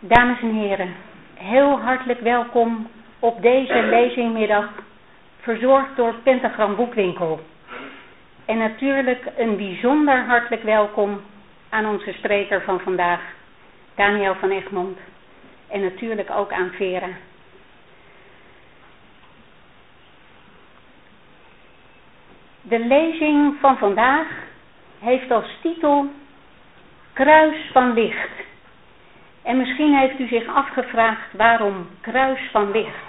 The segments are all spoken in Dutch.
Dames en heren, heel hartelijk welkom op deze lezingmiddag, verzorgd door Pentagram Boekwinkel. En natuurlijk een bijzonder hartelijk welkom aan onze spreker van vandaag, Daniel van Egmond. En natuurlijk ook aan Vera. De lezing van vandaag heeft als titel Kruis van Licht. En misschien heeft u zich afgevraagd waarom Kruis van Licht.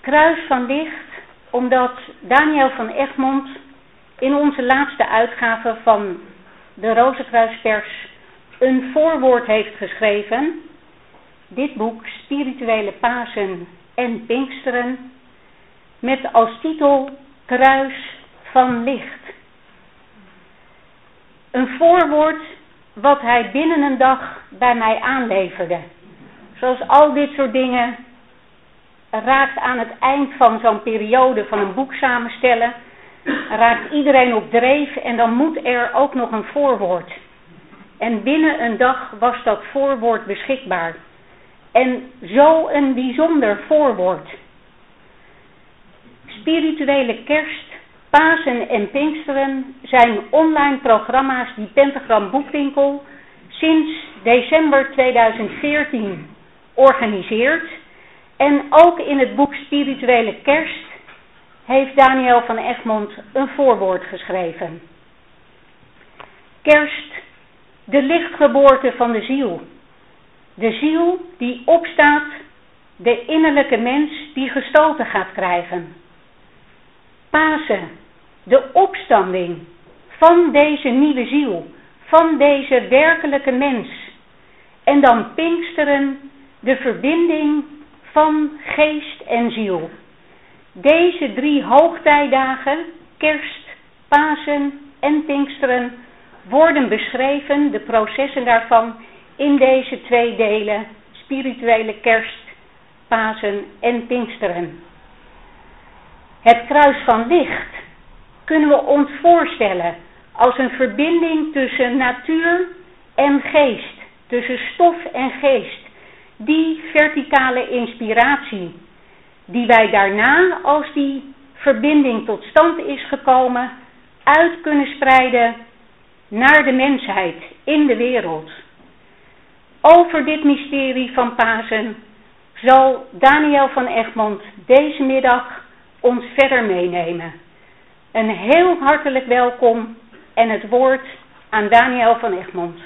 Kruis van Licht omdat Daniel van Egmond in onze laatste uitgave van de Rozenkruispers een voorwoord heeft geschreven. Dit boek Spirituele Pasen en Pinksteren met als titel Kruis van Licht. Een voorwoord wat hij binnen een dag bij mij aanleverde. Zoals al dit soort dingen raakt aan het eind van zo'n periode van een boek samenstellen, raakt iedereen op dreef en dan moet er ook nog een voorwoord. En binnen een dag was dat voorwoord beschikbaar. En zo een bijzonder voorwoord. Spirituele kerst, Pasen en Pinksteren zijn online programma's die Pentagram Boekwinkel sinds december 2014 organiseert. En ook in het boek Spirituele Kerst heeft Daniel van Egmond een voorwoord geschreven. Kerst, de lichtgeboorte van de ziel. De ziel die opstaat, de innerlijke mens die gestoten gaat krijgen. Pasen, de opstanding van deze nieuwe ziel, van deze werkelijke mens. En dan Pinksteren, de verbinding van geest en ziel. Deze drie hoogtijdagen, kerst, Pasen en Pinksteren, worden beschreven, de processen daarvan, in deze twee delen, spirituele kerst, Pasen en Pinksteren. Het kruis van licht kunnen we ons voorstellen als een verbinding tussen natuur en geest, tussen stof en geest. Die verticale inspiratie die wij daarna, als die verbinding tot stand is gekomen, uit kunnen spreiden naar de mensheid in de wereld. Over dit mysterie van Pasen zal Daniel van Egmond deze middag ons verder meenemen. Een heel hartelijk welkom en het woord aan Daniel van Egmond.